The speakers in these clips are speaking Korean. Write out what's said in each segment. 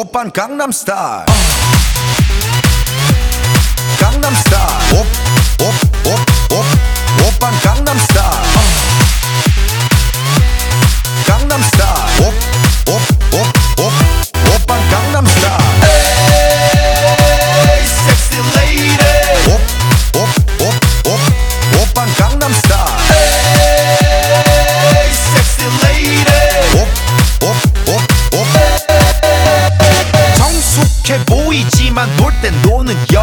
오빤 강남스타일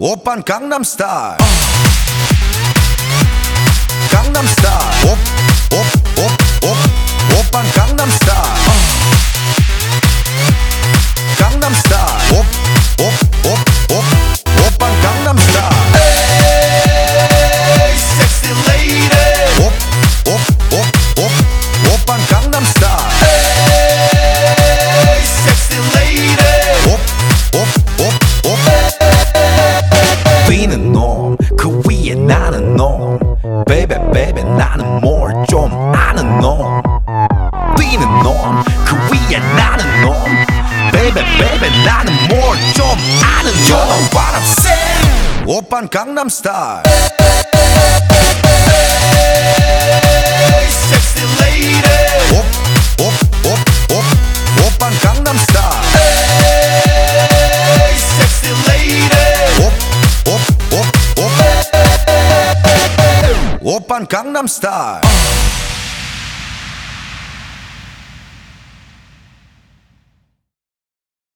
오빤 강남스타일 ain't a 그 위에 나는 놈 Baby baby 나는 뭘좀 아는 놈 뛰는 놈그 위에 나는 놈 Baby baby 나는 뭘좀 아는 놈 You know what I'm saying. 오빤 강남스타일 강남 스타일